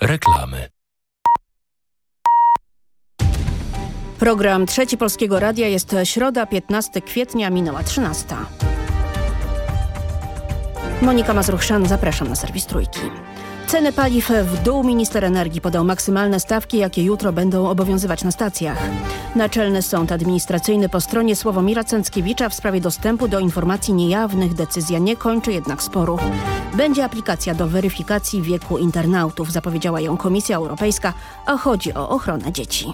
Reklamy. Program Trzeci Polskiego Radia jest środa, 15 kwietnia, minęła 13. Monika Mazruchszan, zapraszam na serwis Trójki. Ceny paliw w dół minister energii podał maksymalne stawki, jakie jutro będą obowiązywać na stacjach. Naczelny Sąd Administracyjny po stronie Sławomira Cęckiewicza w sprawie dostępu do informacji niejawnych decyzja nie kończy jednak sporu. Będzie aplikacja do weryfikacji wieku internautów, zapowiedziała ją Komisja Europejska, a chodzi o ochronę dzieci.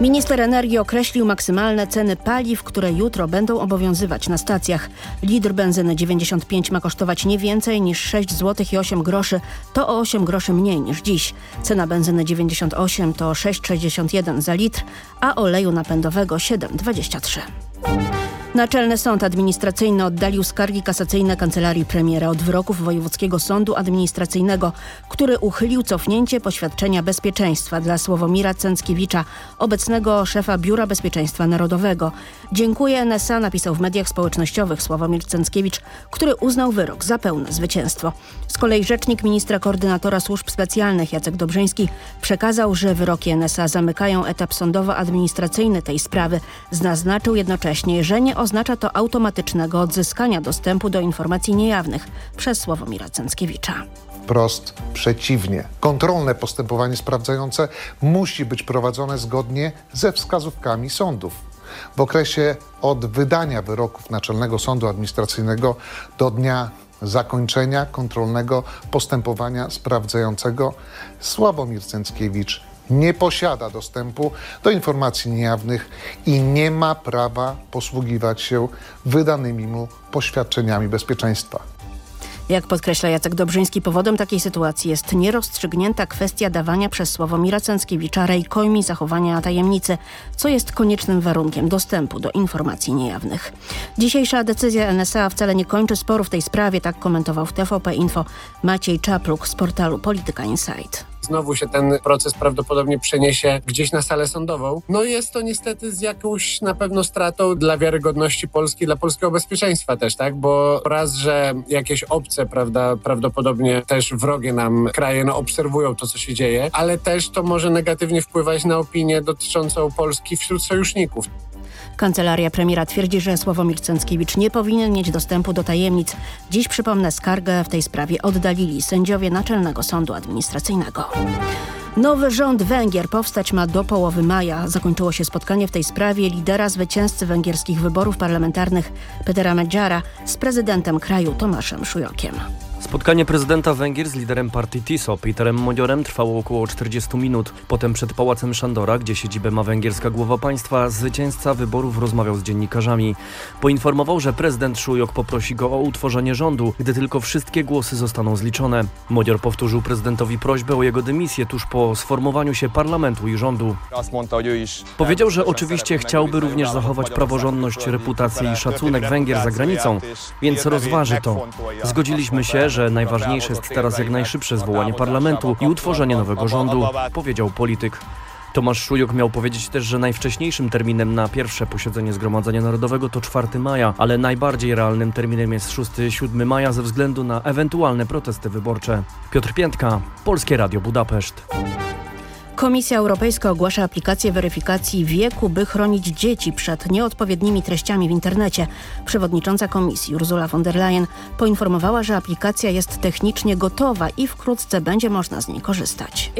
Minister energii określił maksymalne ceny paliw, które jutro będą obowiązywać na stacjach. Litr benzyny 95 ma kosztować nie więcej niż 6 zł i 8 groszy. To o 8 groszy mniej niż dziś. Cena benzyny 98 to 6,61 za litr, a oleju napędowego 7,23. Naczelny Sąd Administracyjny oddalił skargi kasacyjne Kancelarii Premiera od wyroków Wojewódzkiego Sądu Administracyjnego, który uchylił cofnięcie poświadczenia bezpieczeństwa dla Sławomira Cęckiewicza, obecnego szefa Biura Bezpieczeństwa Narodowego. Dziękuję NSA, napisał w mediach społecznościowych Sławomir Cęckiewicz, który uznał wyrok za pełne zwycięstwo. Z kolei rzecznik ministra koordynatora służb specjalnych Jacek Dobrzyński przekazał, że wyroki NSA zamykają etap sądowo-administracyjny tej sprawy. Zaznaczył jednocześnie, że nie oznacza to automatycznego odzyskania dostępu do informacji niejawnych przez Sławomira Cęckiewicza. Wprost przeciwnie. Kontrolne postępowanie sprawdzające musi być prowadzone zgodnie ze wskazówkami sądów. W okresie od wydania wyroków Naczelnego Sądu Administracyjnego do dnia zakończenia kontrolnego postępowania sprawdzającego Sławomir Cęckiewicz nie posiada dostępu do informacji niejawnych i nie ma prawa posługiwać się wydanymi mu poświadczeniami bezpieczeństwa. Jak podkreśla Jacek Dobrzyński, powodem takiej sytuacji jest nierozstrzygnięta kwestia dawania przez Sławomira Cęckiewicza rejkojmi zachowania tajemnicy, co jest koniecznym warunkiem dostępu do informacji niejawnych. Dzisiejsza decyzja NSA wcale nie kończy sporu w tej sprawie, tak komentował w TVP Info Maciej Czapluk z portalu Polityka Insight znowu się ten proces prawdopodobnie przeniesie gdzieś na salę sądową. No jest to niestety z jakąś na pewno stratą dla wiarygodności Polski, dla polskiego bezpieczeństwa też, tak? Bo raz, że jakieś obce, prawda, prawdopodobnie też wrogie nam kraje, no obserwują to, co się dzieje, ale też to może negatywnie wpływać na opinię dotyczącą Polski wśród sojuszników. Kancelaria premiera twierdzi, że Sławomir Cęckiewicz nie powinien mieć dostępu do tajemnic. Dziś, przypomnę, skargę w tej sprawie oddalili sędziowie Naczelnego Sądu Administracyjnego. Nowy rząd Węgier powstać ma do połowy maja. Zakończyło się spotkanie w tej sprawie lidera zwycięzcy węgierskich wyborów parlamentarnych Petera Medjara z prezydentem kraju Tomaszem Szujokiem. Spotkanie prezydenta Węgier z liderem partii TISO, Peterem Modiorem, trwało około 40 minut. Potem przed Pałacem Szandora, gdzie siedzibę ma węgierska głowa państwa, zwycięzca wyborów rozmawiał z dziennikarzami. Poinformował, że prezydent Szujok poprosi go o utworzenie rządu, gdy tylko wszystkie głosy zostaną zliczone. Modior powtórzył prezydentowi prośbę o jego dymisję tuż po sformowaniu się parlamentu i rządu. Powiedział, że oczywiście chciałby również zachować praworządność, reputację i szacunek Węgier za granicą, więc rozważy to. Zgodziliśmy się, że najważniejsze jest teraz jak najszybsze zwołanie parlamentu i utworzenie nowego rządu, powiedział polityk. Tomasz Szujok miał powiedzieć też, że najwcześniejszym terminem na pierwsze posiedzenie Zgromadzenia Narodowego to 4 maja, ale najbardziej realnym terminem jest 6-7 maja ze względu na ewentualne protesty wyborcze. Piotr Piętka, Polskie Radio Budapeszt. Komisja Europejska ogłasza aplikację weryfikacji wieku, by chronić dzieci przed nieodpowiednimi treściami w internecie. Przewodnicząca komisji Ursula von der Leyen poinformowała, że aplikacja jest technicznie gotowa i wkrótce będzie można z niej korzystać.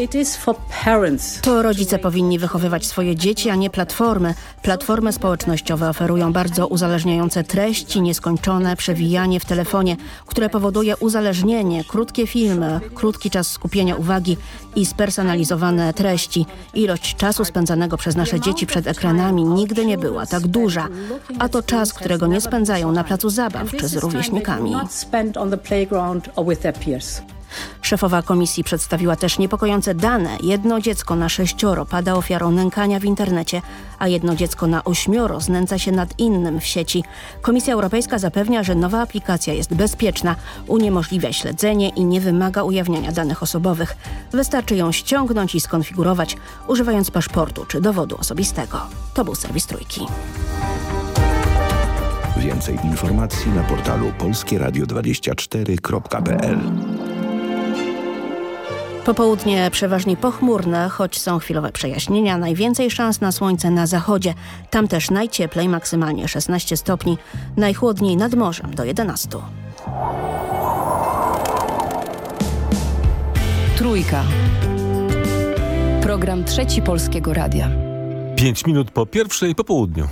To rodzice powinni wychowywać swoje dzieci, a nie platformy. Platformy społecznościowe oferują bardzo uzależniające treści, nieskończone przewijanie w telefonie, które powoduje uzależnienie, krótkie filmy, krótki czas skupienia uwagi i spersonalizowane treści treści. Ilość czasu spędzanego przez nasze dzieci przed ekranami nigdy nie była tak duża, a to czas, którego nie spędzają na placu zabaw czy z rówieśnikami. Szefowa komisji przedstawiła też niepokojące dane. Jedno dziecko na sześcioro pada ofiarą nękania w internecie, a jedno dziecko na ośmioro znęca się nad innym w sieci. Komisja Europejska zapewnia, że nowa aplikacja jest bezpieczna, uniemożliwia śledzenie i nie wymaga ujawniania danych osobowych. Wystarczy ją ściągnąć i skonfigurować, używając paszportu czy dowodu osobistego. To był serwis Trójki. Więcej informacji na portalu polskieradio24.pl Popołudnie przeważnie pochmurne, choć są chwilowe przejaśnienia. Najwięcej szans na słońce na zachodzie. Tam też najcieplej, maksymalnie 16 stopni. Najchłodniej nad morzem do 11. Trójka. Program Trzeci Polskiego Radia. 5 minut po pierwszej po południu.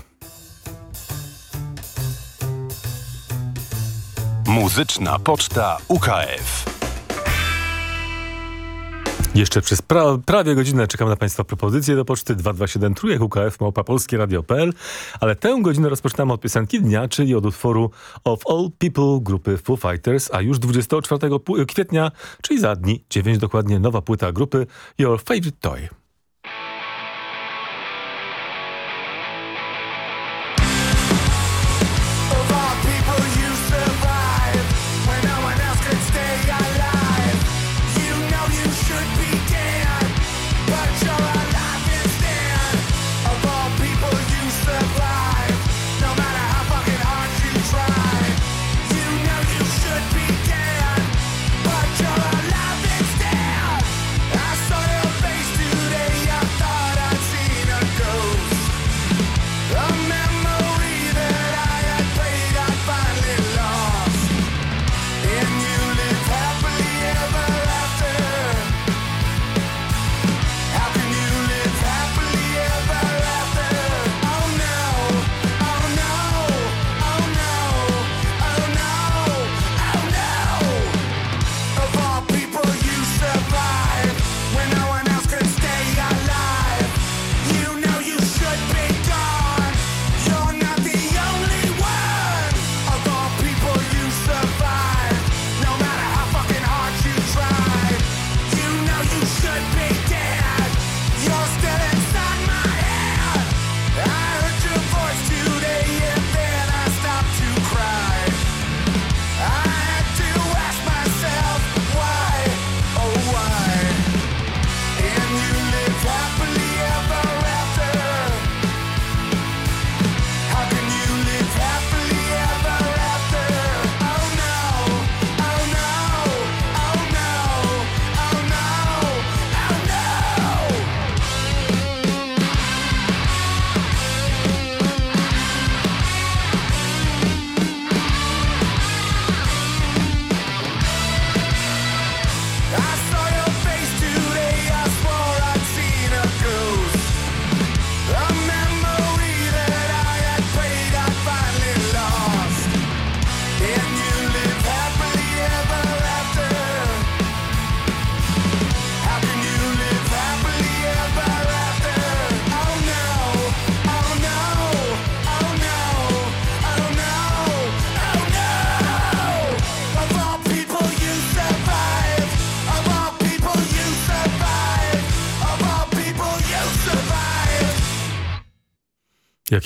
Muzyczna Poczta UKF. Jeszcze przez pra prawie godzinę czekam na Państwa propozycje do poczty 227 trójek UKF Małpa Polskie Radio.pl, ale tę godzinę rozpoczynamy od piosenki dnia, czyli od utworu Of All People grupy Foo Fighters, a już 24 kwietnia, czyli za dni, 9 dokładnie, nowa płyta grupy Your Favorite Toy.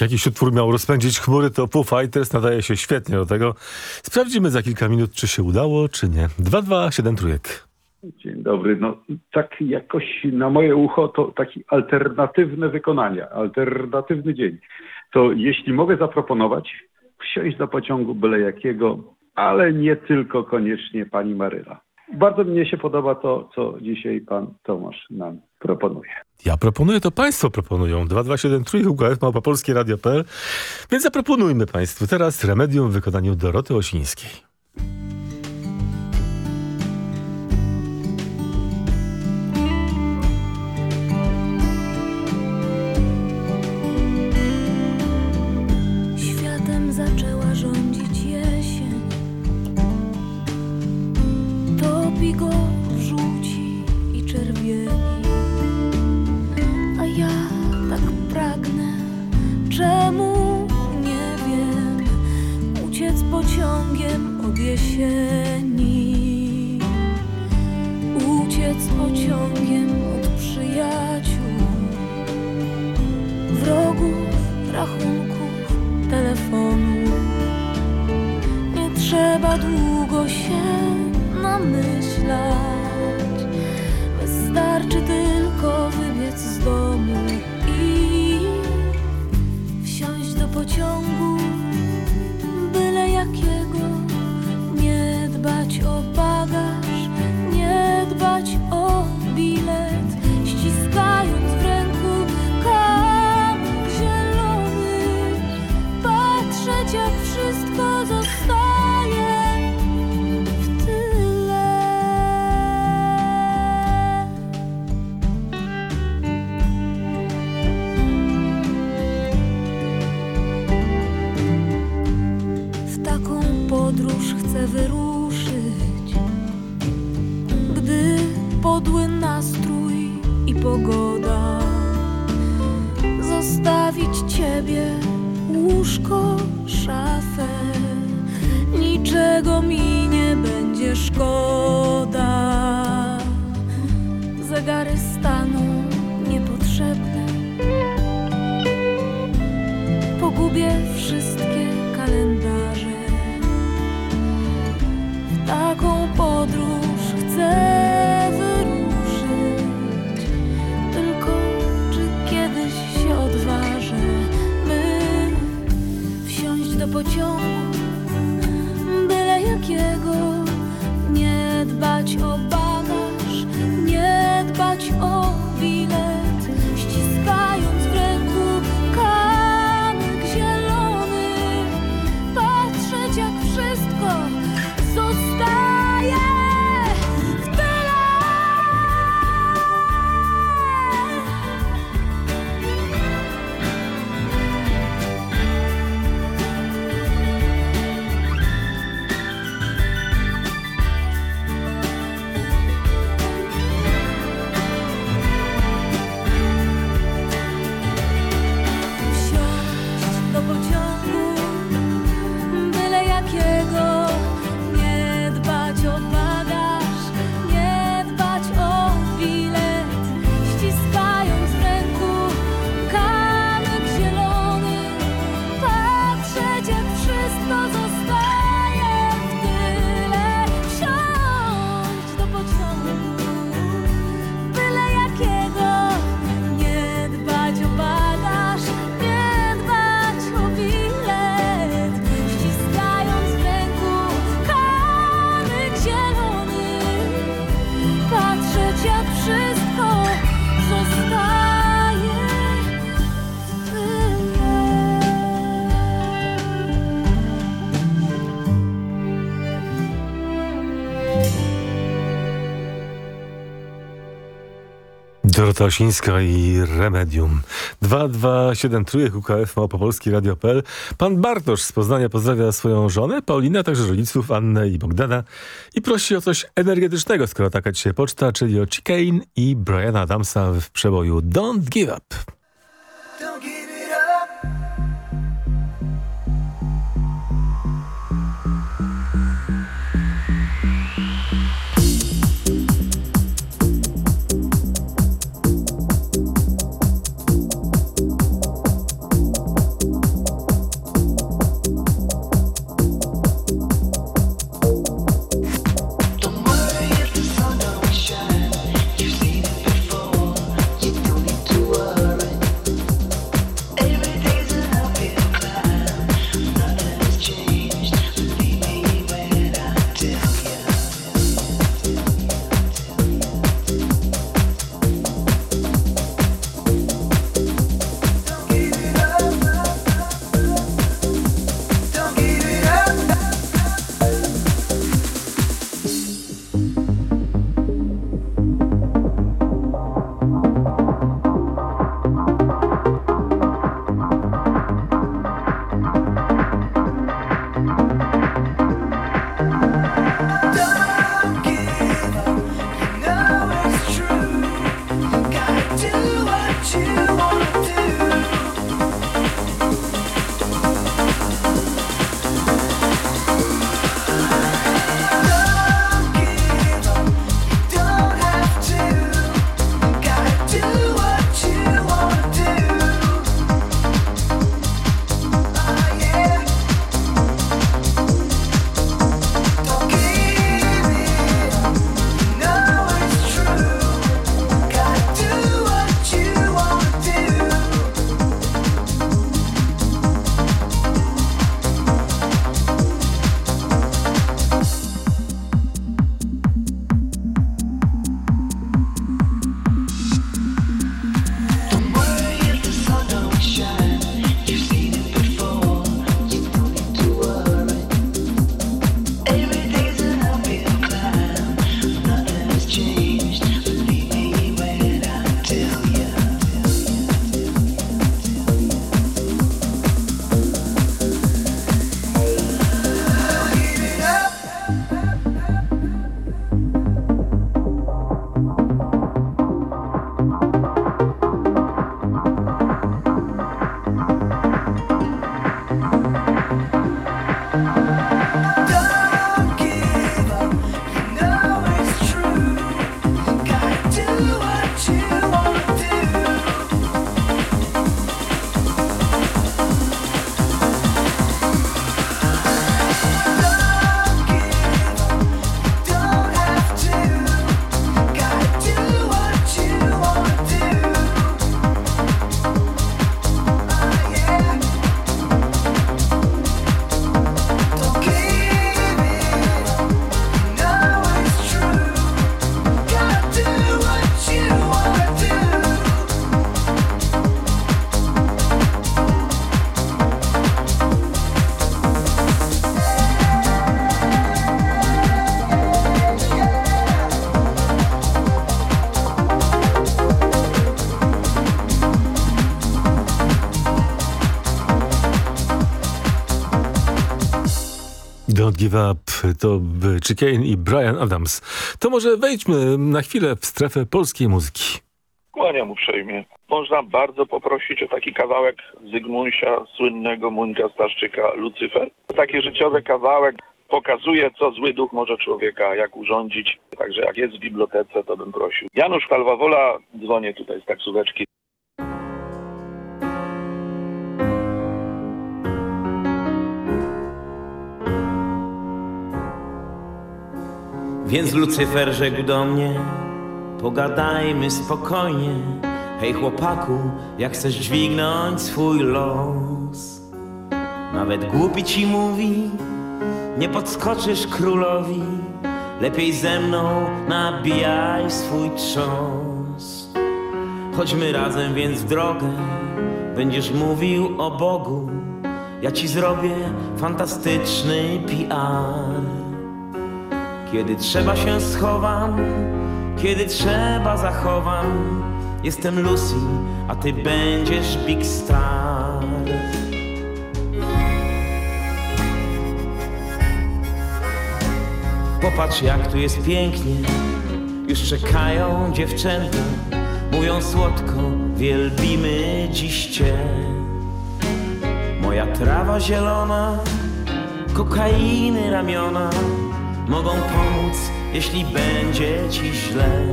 Jakiś utwór miał rozpędzić chmury, to Foo Fighters nadaje się świetnie do tego. Sprawdzimy za kilka minut, czy się udało, czy nie. 227 trójek. Dzień dobry. No tak jakoś na moje ucho to taki alternatywne wykonanie, alternatywny dzień. To jeśli mogę zaproponować, wsiąść do pociągu byle jakiego, ale nie tylko koniecznie pani Maryla. Bardzo mnie się podoba to, co dzisiaj pan Tomasz nam proponuje. Ja proponuję, to państwo proponują. 2273 UKF Małpa Polskie Radio.pl Więc zaproponujmy państwu teraz Remedium w wykonaniu Doroty Osińskiej. Światem zaczęła rządzić jesień Topi go czemu? Nie wiem. Uciec pociągiem od jesieni choć o Agata i Remedium. 227 trójek UKF Małopolski Radio.pl. Pan Bartosz z Poznania pozdrawia swoją żonę, Paulinę, a także rodziców Annę i Bogdana i prosi o coś energetycznego, skoro taka dzisiaj poczta, czyli o Chicane i Briana Adamsa w przeboju Don't Give Up. Give Up to Chicane i Brian Adams. To może wejdźmy na chwilę w strefę polskiej muzyki. Kłaniam uprzejmie. Można bardzo poprosić o taki kawałek Zygmunsia, słynnego Muńka Staszczyka, Lucyfer. Taki życiowy kawałek pokazuje, co zły duch może człowieka, jak urządzić. Także jak jest w bibliotece, to bym prosił. Janusz Kalwawola, dzwonię tutaj z taksóweczki. Więc Lucyfer rzekł do mnie Pogadajmy spokojnie. Hej chłopaku, jak chcesz dźwignąć swój los? Nawet głupi ci mówi Nie podskoczysz królowi. Lepiej ze mną nabijaj swój trząs. Chodźmy razem więc w drogę. Będziesz mówił o Bogu. Ja ci zrobię fantastyczny PR kiedy trzeba się schowam, kiedy trzeba zachowam. Jestem Lucy, a ty będziesz Big Star. Popatrz jak tu jest pięknie, już czekają dziewczęta. Mówią słodko, wielbimy dziś cię. Moja trawa zielona, kokainy ramiona mogą pomóc, jeśli będzie ci źle.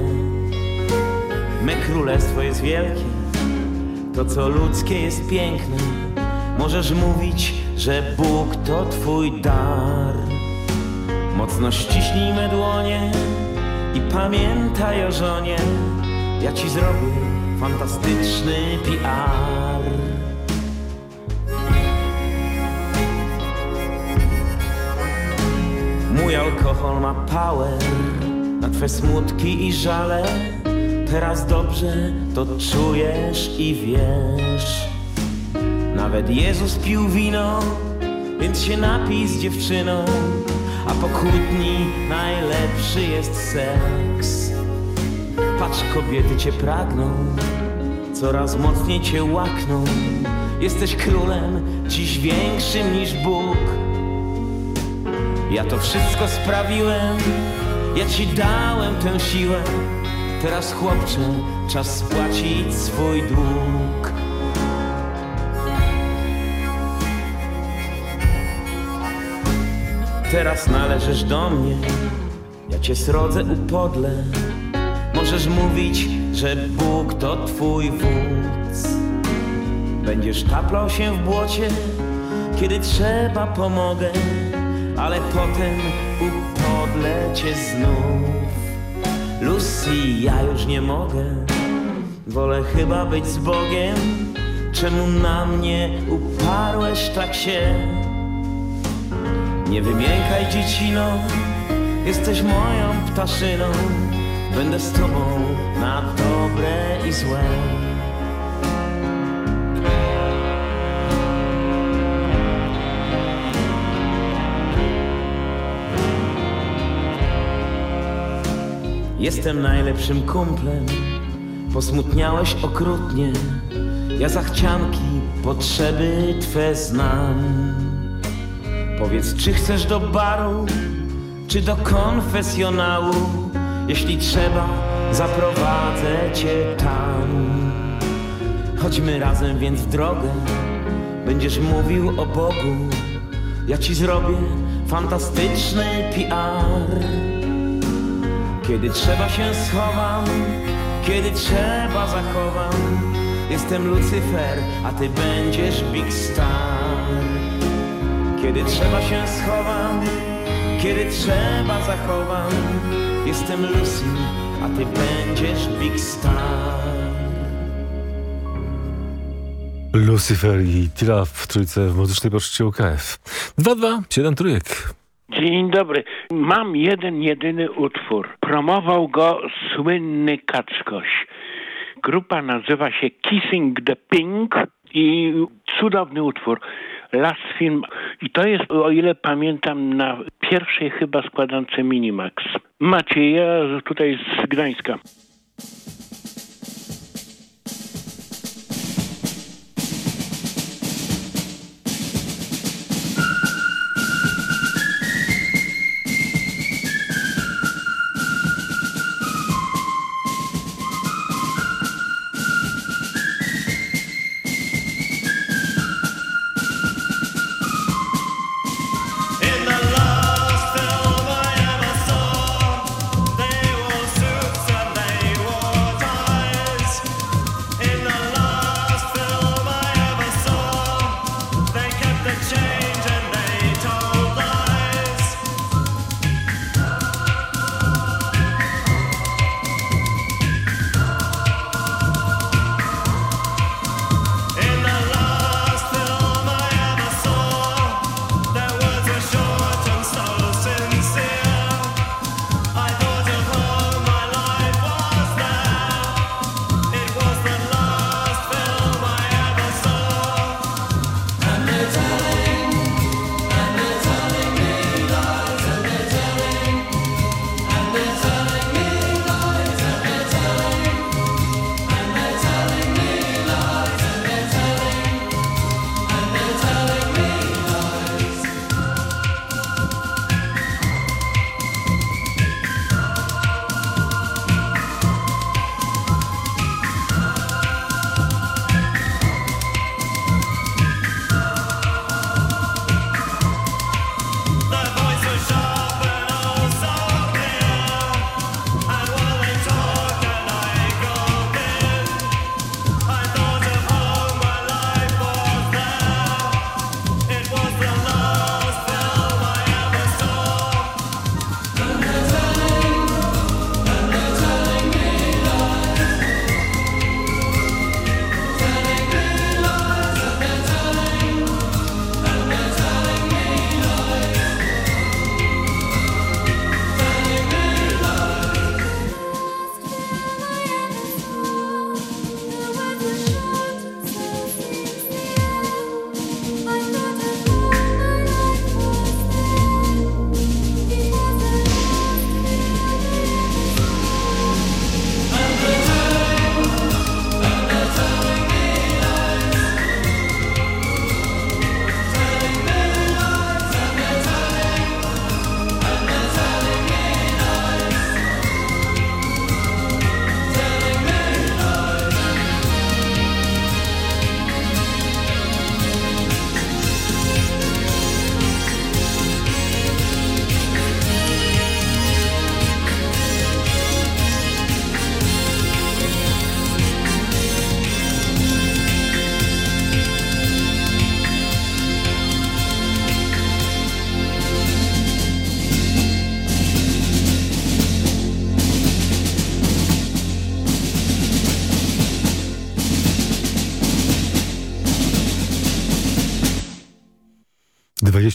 Me królestwo jest wielkie, to co ludzkie jest piękne. Możesz mówić, że Bóg to twój dar. Mocno ściśnij me dłonie i pamiętaj o żonie. Ja ci zrobię fantastyczny PR. Mój alkohol ma power na twe smutki i żale. Teraz dobrze to czujesz i wiesz. Nawet Jezus pił wino, więc się napij z dziewczyną. A po kłótni najlepszy jest seks. Patrz, kobiety cię pragną, coraz mocniej cię łakną. Jesteś królem, dziś większym niż Bóg. Ja to wszystko sprawiłem, ja ci dałem tę siłę. Teraz chłopcze, czas spłacić swój dług. Teraz należysz do mnie, ja cię srodzę upodlę. Możesz mówić, że Bóg to twój wódz. Będziesz taplał się w błocie, kiedy trzeba pomogę ale potem upodlę cię znów. Lucy, ja już nie mogę, wolę chyba być z Bogiem. Czemu na mnie uparłeś tak się? Nie wymiękaj dziecino, jesteś moją ptaszyną. Będę z tobą na dobre i złe. Jestem najlepszym kumplem, posmutniałeś okrutnie. Ja zachcianki, potrzeby twe znam. Powiedz, czy chcesz do baru, czy do konfesjonału? Jeśli trzeba, zaprowadzę cię tam. Chodźmy razem więc w drogę, będziesz mówił o Bogu. Ja ci zrobię fantastyczny PR. Kiedy trzeba się schowam, kiedy trzeba zachowam. Jestem Lucyfer, a ty będziesz Big Star. Kiedy trzeba się schowam, kiedy trzeba zachowam. Jestem Lucy, a ty będziesz Big Star. Lucyfer i Tila w trójce w muzycznej poczcie UKF. 2-2, trójek. Dzień dobry. Mam jeden, jedyny utwór. Promował go słynny Kaczkoś. Grupa nazywa się Kissing the Pink i cudowny utwór. Last Film. I to jest, o ile pamiętam, na pierwszej chyba składance Minimax. Maciej, ja tutaj z Gdańska.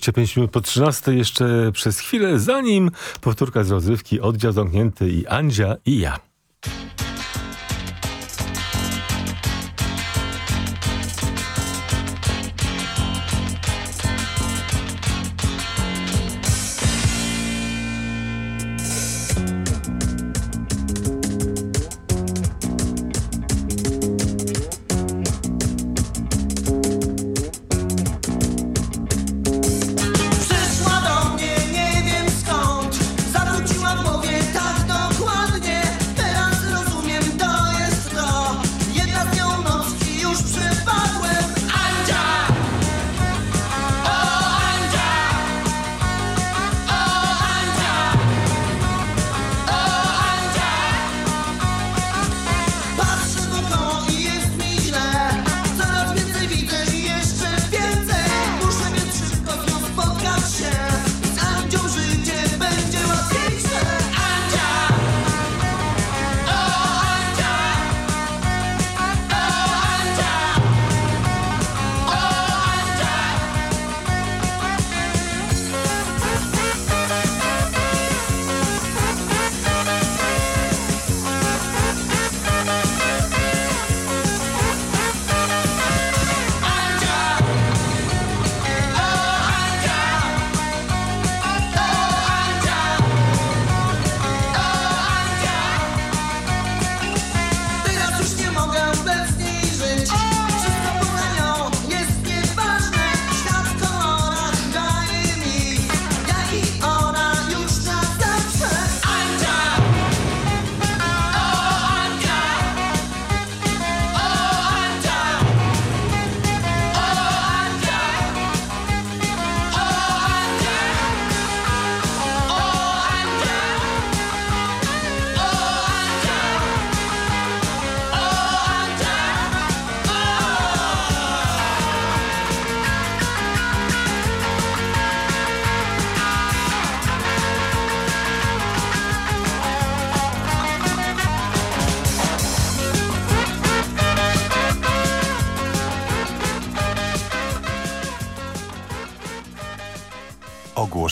25 minut po 13 jeszcze przez chwilę, zanim powtórka z rozrywki, oddział zamknięty i Andzia i ja.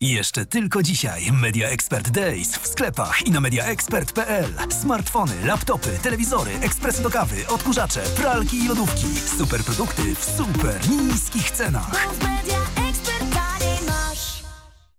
Jeszcze tylko dzisiaj Media Expert Days w sklepach i na mediaexpert.pl. Smartfony, laptopy, telewizory, ekspresy do kawy, odkurzacze, pralki i lodówki. Super produkty w super niskich cenach.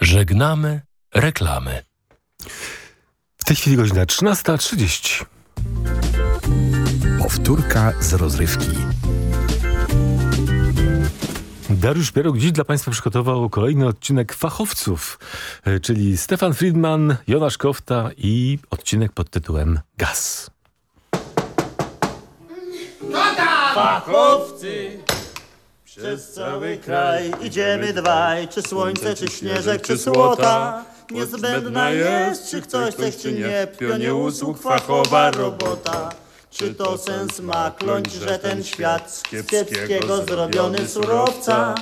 Żegnamy reklamy. W tej chwili godzina 13.30. Powtórka z rozrywki. Dariusz Pierog dziś dla Państwa przygotował kolejny odcinek Fachowców, e, czyli Stefan Friedman, Jonasz Kofta i odcinek pod tytułem Gaz. Fachowcy przez cały kraj idziemy dwaj, czy słońce, czy śnieżek, czy słota. Niezbędna jest, czy ktoś chce, czy nie, w pionie usług fachowa robota. Czy to sens ma kląć, że ten świat z kiepskiego zrobiony surowca?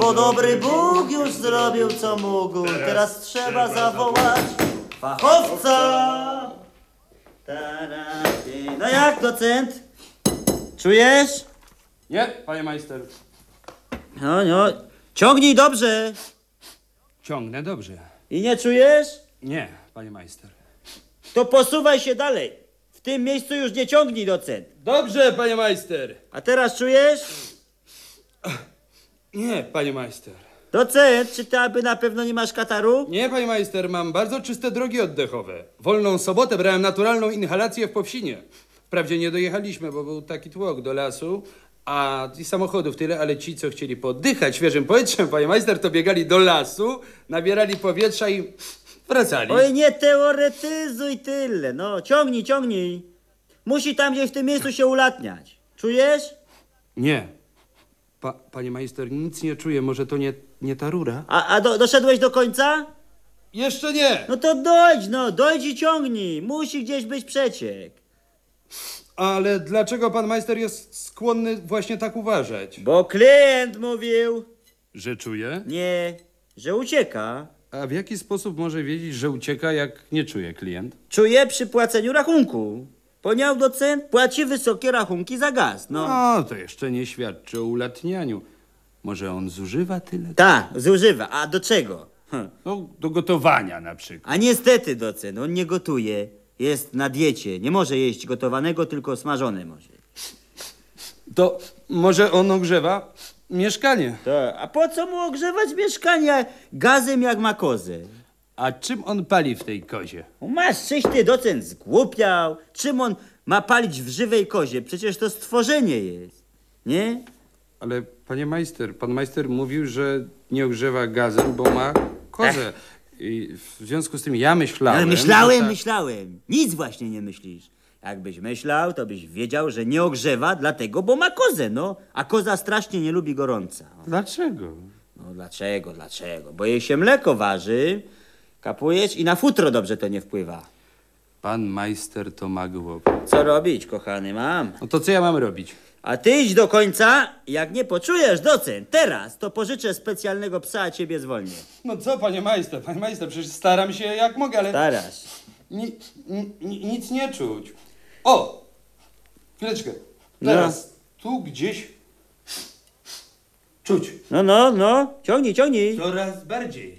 Bo dobry Bóg już zrobił co mógł, teraz trzeba zawołać fachowca. No jak docent? Czujesz? Nie, panie majster. No, no. Ciągnij dobrze. Ciągnę dobrze. I nie czujesz? Nie, panie majster. To posuwaj się dalej. W tym miejscu już nie ciągnij docent. Dobrze, panie majster. A teraz czujesz? Nie, panie majster. Docent, czy ty aby na pewno nie masz kataru? Nie, panie majster, mam bardzo czyste drogi oddechowe. Wolną sobotę brałem naturalną inhalację w Powsinie. Wprawdzie nie dojechaliśmy, bo był taki tłok do lasu, a i samochodów tyle, ale ci, co chcieli poddychać świeżym powietrzem, panie majster, to biegali do lasu, nabierali powietrza i wracali. Oj, nie teoretyzuj tyle. No, ciągnij, ciągnij. Musi tam gdzieś w tym miejscu się ulatniać. Czujesz? Nie. Pa, panie majster, nic nie czuję, może to nie, nie ta rura? A, a do, doszedłeś do końca? Jeszcze nie. No to dojdź, no, dojdź i ciągnij. Musi gdzieś być przeciek. Ale dlaczego pan majster jest skłonny właśnie tak uważać? Bo klient mówił. Że czuje? Nie, że ucieka. A w jaki sposób może wiedzieć, że ucieka, jak nie czuje klient? Czuje przy płaceniu rachunku. Poniał docent płaci wysokie rachunki za gaz, no. No, to jeszcze nie świadczy o ulatnianiu. Może on zużywa tyle? Tak, zużywa. A do czego? Hm. No, do gotowania na przykład. A niestety docent, on nie gotuje. Jest na diecie. Nie może jeść gotowanego, tylko smażone może. To może on ogrzewa mieszkanie. Tak, a po co mu ogrzewać mieszkanie gazem jak ma kozę? A czym on pali w tej kozie? Masz ty docent zgłupiał. Czym on ma palić w żywej kozie? Przecież to stworzenie jest. Nie? Ale panie majster, pan majster mówił, że nie ogrzewa gazem, bo ma kozę. I w związku z tym ja myślałem... Ale myślałem, że ta- myślałem. Nic właśnie nie myślisz. Jakbyś myślał, to byś wiedział, że nie ogrzewa dlatego, bo ma kozę, no. A koza strasznie nie lubi gorąca. Dlaczego? No dlaczego, dlaczego? Bo jej się mleko waży, kapujesz i na futro dobrze to nie wpływa. Pan majster to ma głowę. Co robić, kochany, mam? No to co ja mam robić? A ty idź do końca, jak nie poczujesz docent, teraz, to pożyczę specjalnego psa, a ciebie zwolnię. No co, panie majster, panie majster, przecież staram się jak mogę, ale... Starasz. Ni, ni, ni, nic nie czuć. O! Chwileczkę. No. Teraz tu gdzieś czuć. No, no, no, ciągnij, ciągnij. Coraz bardziej.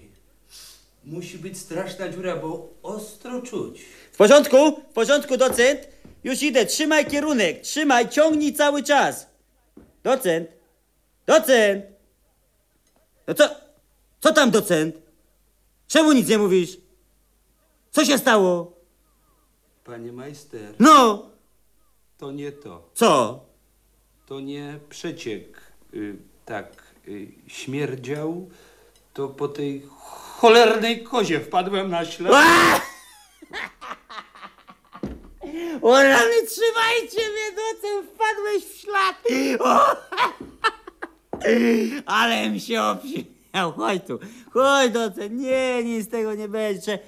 Musi być straszna dziura, bo ostro czuć. W porządku, w porządku, docent. Już idę, trzymaj kierunek, trzymaj, ciągnij cały czas. Docent, docent. No co, co tam docent? Czemu nic nie mówisz? Co się stało? Panie majster, No, to nie to. co? To nie przeciek y, tak y, śmierdział, to po tej cholernej kozie wpadłem na ślad. O rany, trzymajcie mnie, docent, wpadłeś w ślad. O! Alem się obśmiał. Chodź tu, chodź docent. Nie, nic z tego nie będzie.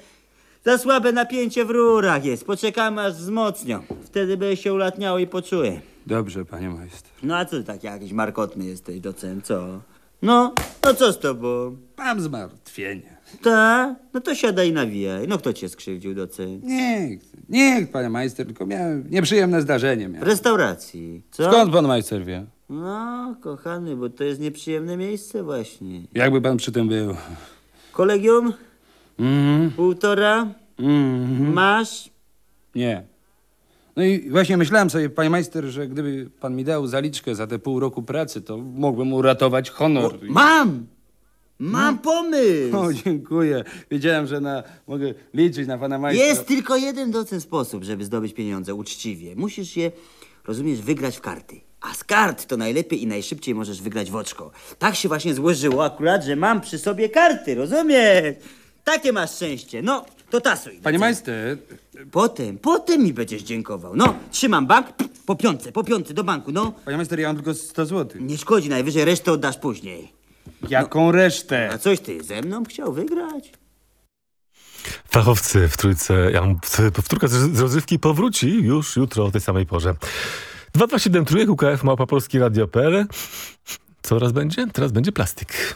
Za słabe napięcie w rurach jest. Poczekamy aż wzmocnią. Wtedy będzie się ulatniało i poczuję. Dobrze, panie majster. No a co ty taki jakiś markotny jesteś, docent, co? No, no co z tobą? Mam zmartwienie. Ta? No to siadaj i nawijaj. No kto cię skrzywdził doceń? Nikt, nikt, panie majster, tylko miałem nieprzyjemne zdarzenie. W Miałem. restauracji. Co? Skąd pan majster wie? No, kochany, bo to jest nieprzyjemne miejsce właśnie. Jakby pan przy tym był? Kolegium? Mhm. Półtora? Mhm. Masz? Nie. No i właśnie myślałem sobie, panie majster, że gdyby pan mi dał zaliczkę za te pół roku pracy, to mógłbym uratować honor. Mam! Mam pomysł! O, dziękuję. Wiedziałem, że na, mogę liczyć na pana majstra. Jest tylko jeden docen sposób, żeby zdobyć pieniądze uczciwie. Musisz je, rozumiesz, wygrać w karty. A z kart to najlepiej i najszybciej możesz wygrać w oczko. Tak się właśnie złożyło akurat, że mam przy sobie karty, rozumiesz? Takie masz szczęście. No, to tasuj. Panie majster, Potem, potem mi będziesz dziękował. No, trzymam bank, po piątce, po piątce do banku, no. panie majster, ja mam tylko 100 złotych. Nie szkodzi, najwyżej resztę oddasz później. Jaką resztę? A coś ty ze mną chciał wygrać? Fachowcy w trójce, ja mam- powtórka z z rozrywki powróci już jutro o tej samej porze. 227 trójek UKF Małpa Polski Radio.pl Co teraz będzie? Teraz będzie plastik.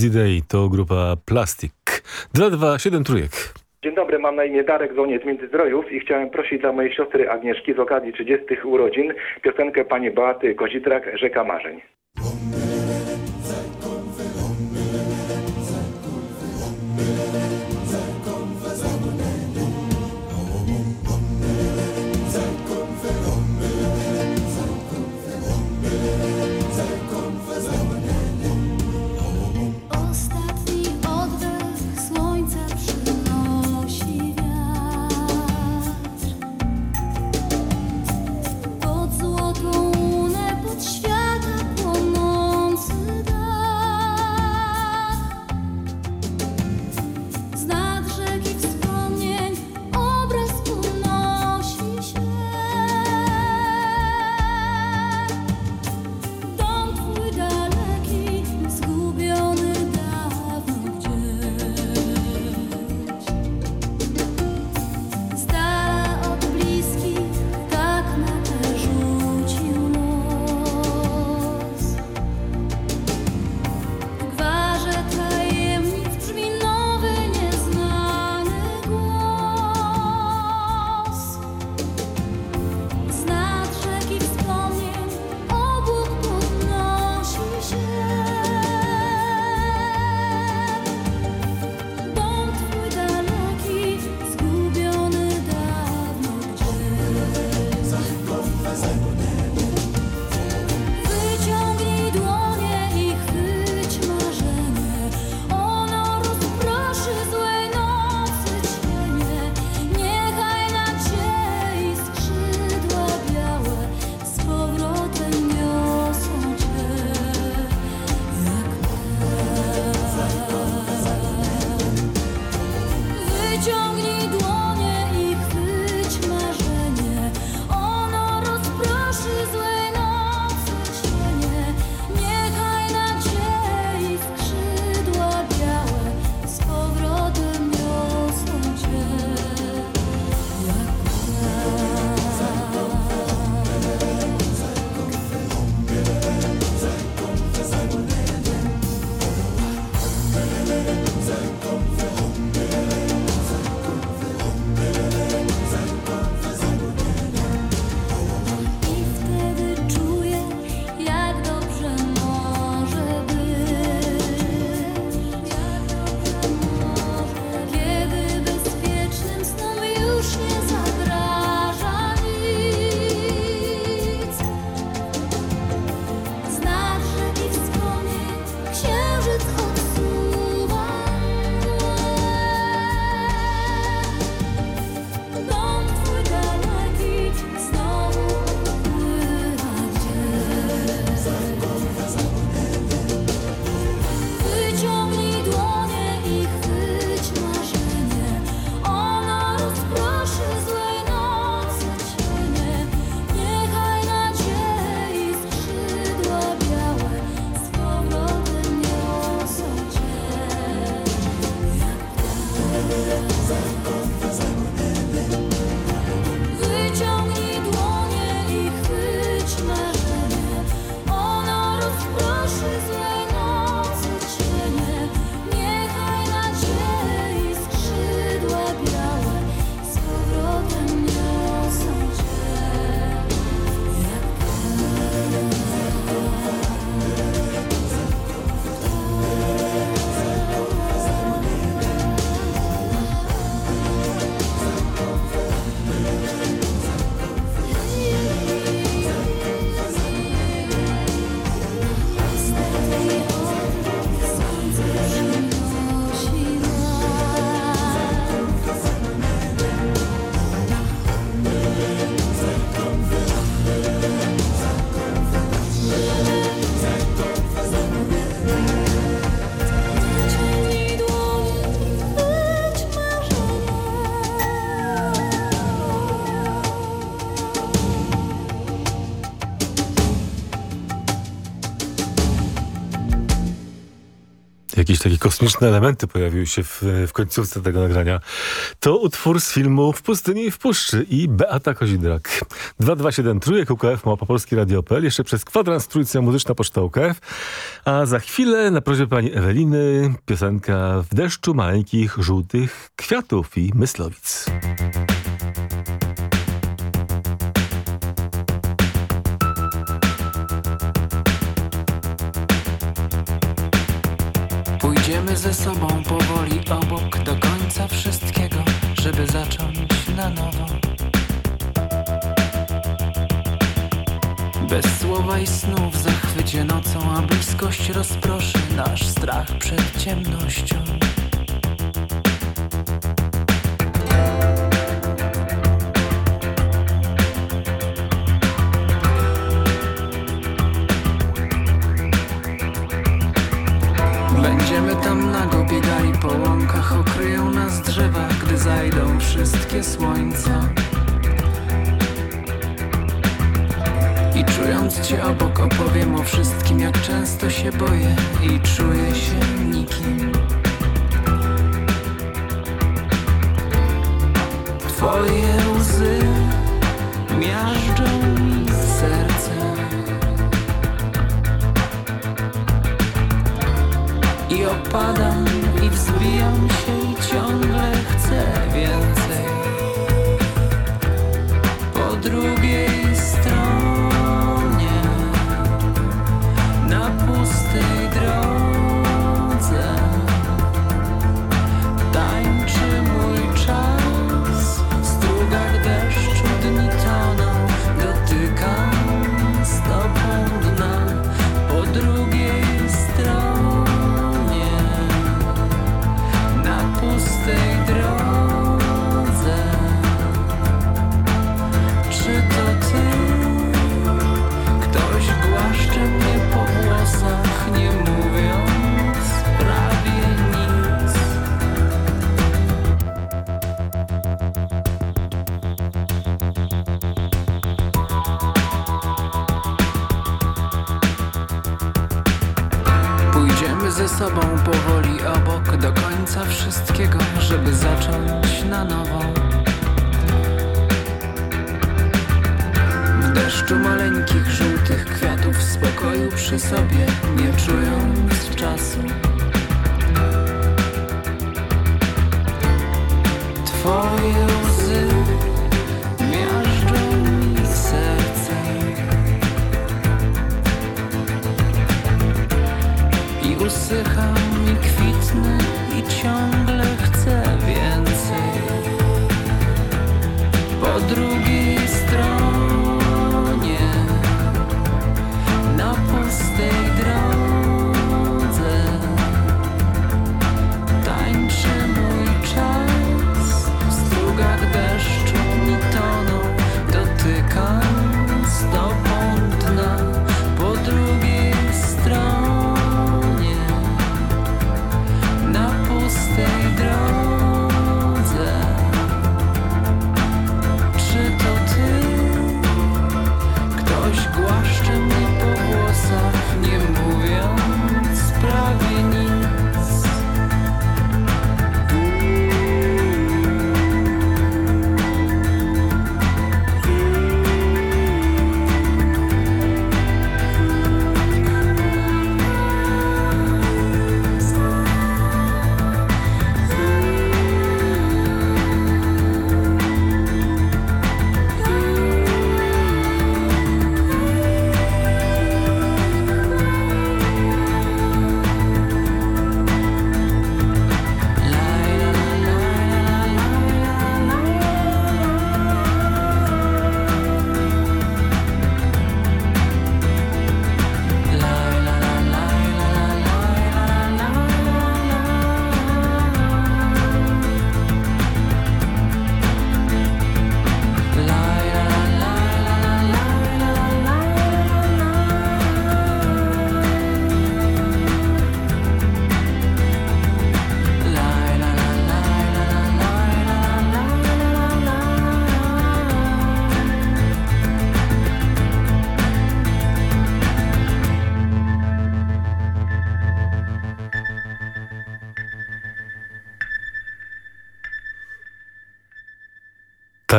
Lazy Day to grupa Plastik. 227 trójek. Dzień dobry, mam na imię Darek Zoniec Międzyzdrojów i chciałem prosić dla mojej siostry Agnieszki z okazji 30 urodzin piosenkę pani Beaty Kozitrak Rzeka Marzeń. Takie kosmiczne elementy pojawiły się w, w końcówce tego nagrania. To utwór z filmu W pustyni i w puszczy i Beata Kozidrak. 227 trójek UKF Małpa Polski Radio.pl. Jeszcze przez kwadrans trójcja muzyczna poczta UKF. A za chwilę na prośbę pani Eweliny piosenka W deszczu maleńkich żółtych kwiatów i myslowic. Pójdziemy ze sobą powoli obok do końca wszystkiego, żeby zacząć na nowo. Bez słowa i snu w zachwycie nocą, a bliskość rozproszy nasz strach przed ciemnością. Często się boję i czuję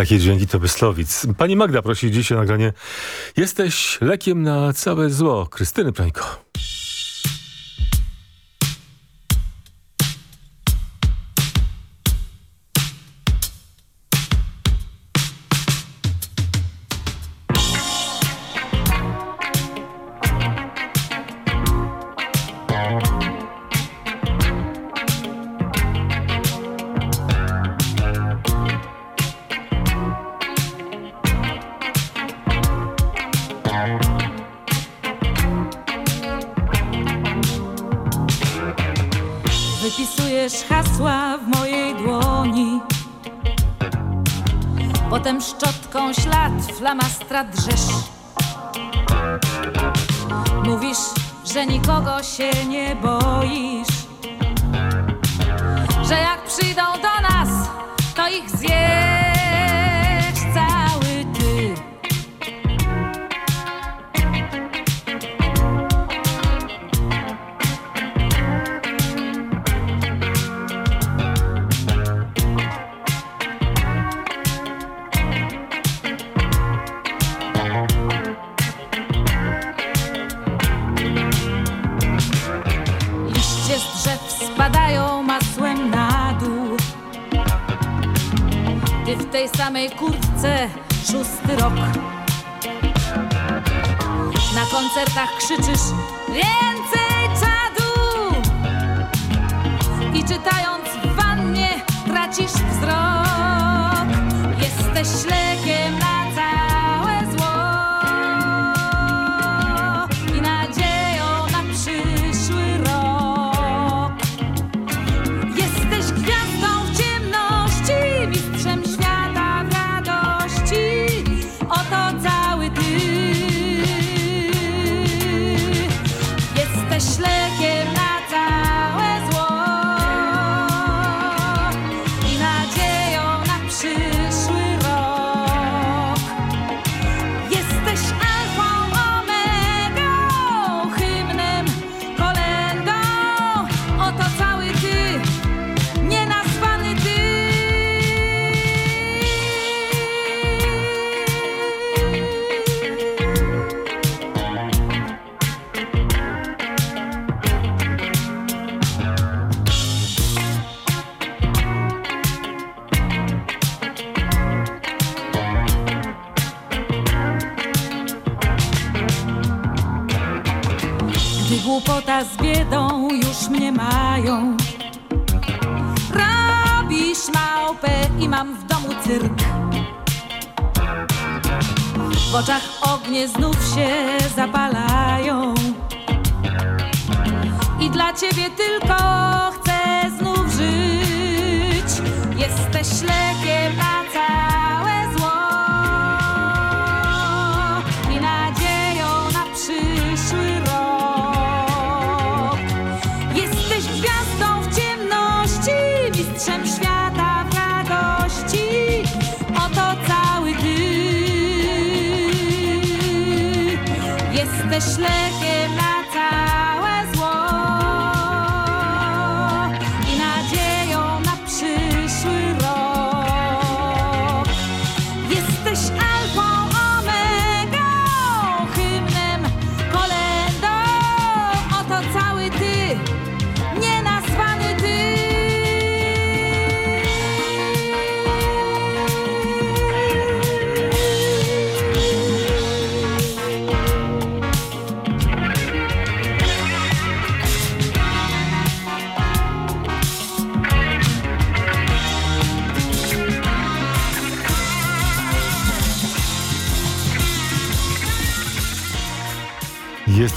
Takie dźwięki to Wyslowic. Pani Magda prosi dziś o nagranie Jesteś lekiem na całe zło. Krystyny Prańko. Głupota z biedą już mnie mają. Robisz małpę i mam w domu cyrk. W oczach ognie znów się zapalają. I dla ciebie tylko chcę znów żyć. Jesteś lekiem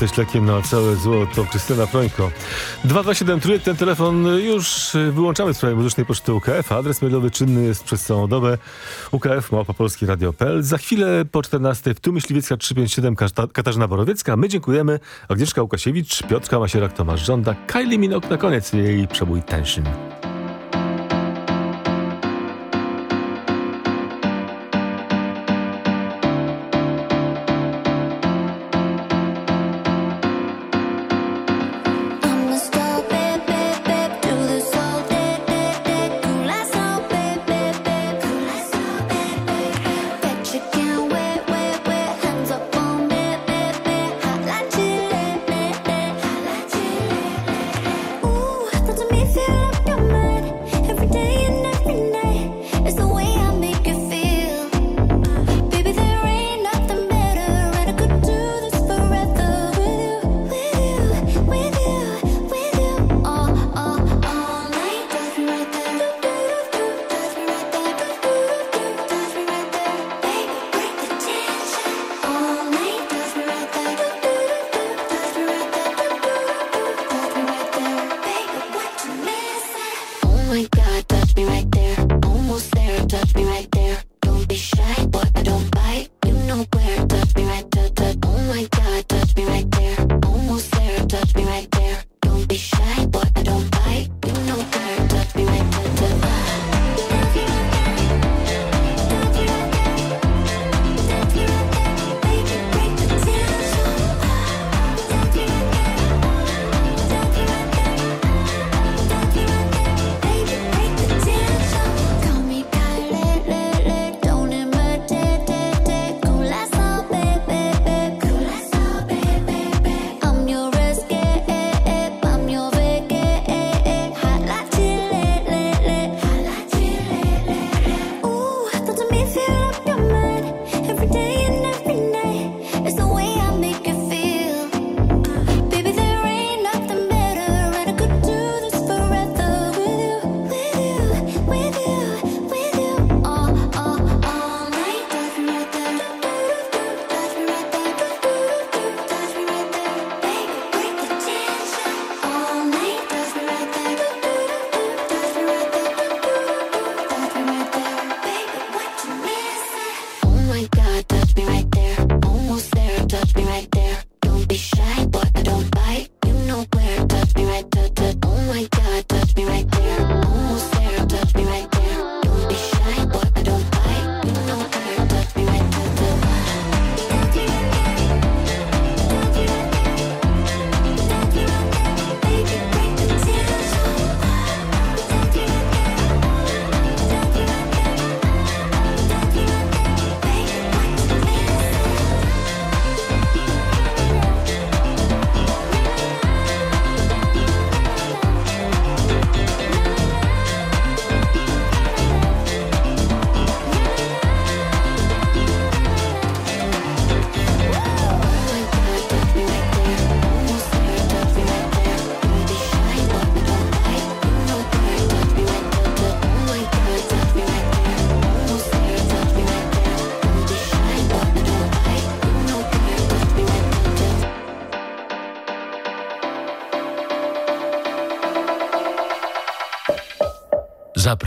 Jesteś lekiem na całe zło, to Krystyna Prońko. 227 trójek, ten telefon już wyłączamy w sprawie muzycznej poczty UKF. Adres mailowy czynny jest przez całą dobę. UKF, małpa polski radio.pl. Za chwilę po 14 w Tu Myśliwiecka 357 Kata- Katarzyna Borowiecka. My dziękujemy. Agnieszka Łukasiewicz, Piotrka Masierak, Tomasz Żąda, Kylie Minogue na koniec jej przebój Tension.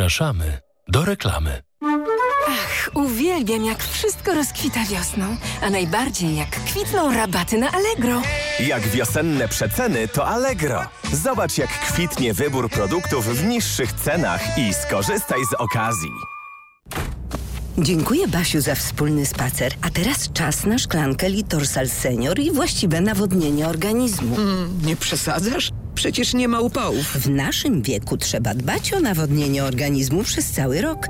Zapraszamy do reklamy. Ach, uwielbiam jak wszystko rozkwita wiosną, a najbardziej jak kwitną rabaty na Allegro. Jak wiosenne przeceny, to Allegro. Zobacz, jak kwitnie wybór produktów w niższych cenach i skorzystaj z okazji. Dziękuję Basiu za wspólny spacer. A teraz czas na szklankę Litorsal Senior i właściwe nawodnienie organizmu. Mm, nie przesadzasz? Przecież nie ma upałów. W naszym wieku trzeba dbać o nawodnienie organizmu przez cały rok.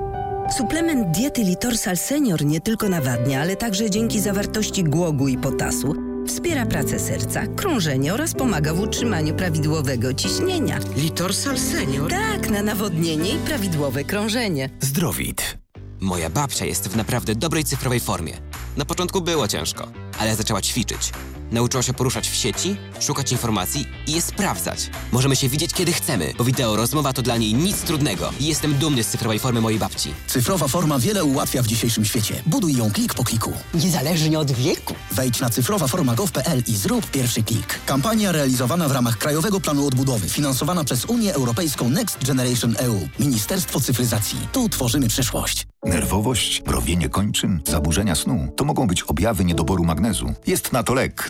Suplement diety Litorsal Senior nie tylko nawadnia, ale także dzięki zawartości głogu i potasu wspiera pracę serca, krążenie oraz pomaga w utrzymaniu prawidłowego ciśnienia. Litorsal Senior? Tak, na nawodnienie i prawidłowe krążenie. Zdrowit. Moja babcia jest w naprawdę dobrej cyfrowej formie. Na początku było ciężko, ale zaczęła ćwiczyć. Nauczyła się poruszać w sieci, szukać informacji i je sprawdzać. Możemy się widzieć kiedy chcemy, bo wideo rozmowa to dla niej nic trudnego. I jestem dumny z cyfrowej formy mojej babci. Cyfrowa forma wiele ułatwia w dzisiejszym świecie. Buduj ją klik po kliku. Niezależnie od wieku. Wejdź na cyfrowaforma.gov.pl i zrób pierwszy klik. Kampania realizowana w ramach Krajowego Planu Odbudowy, finansowana przez Unię Europejską Next Generation EU. Ministerstwo Cyfryzacji. Tu tworzymy przyszłość. Nerwowość, browienie kończyn, zaburzenia snu to mogą być objawy niedoboru magnezu. Jest na to lek.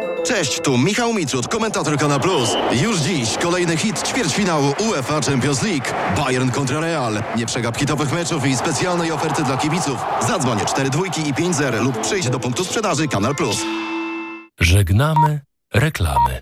Cześć, tu Michał Mitrud, komentator Kanal Plus. Już dziś kolejny hit ćwierćfinału UEFA Champions League. Bayern kontra Real. Nie przegap hitowych meczów i specjalnej oferty dla kibiców. Zadzwoń 4 dwójki i 5 zer lub przyjdź do punktu sprzedaży Kanal Plus. Żegnamy reklamy.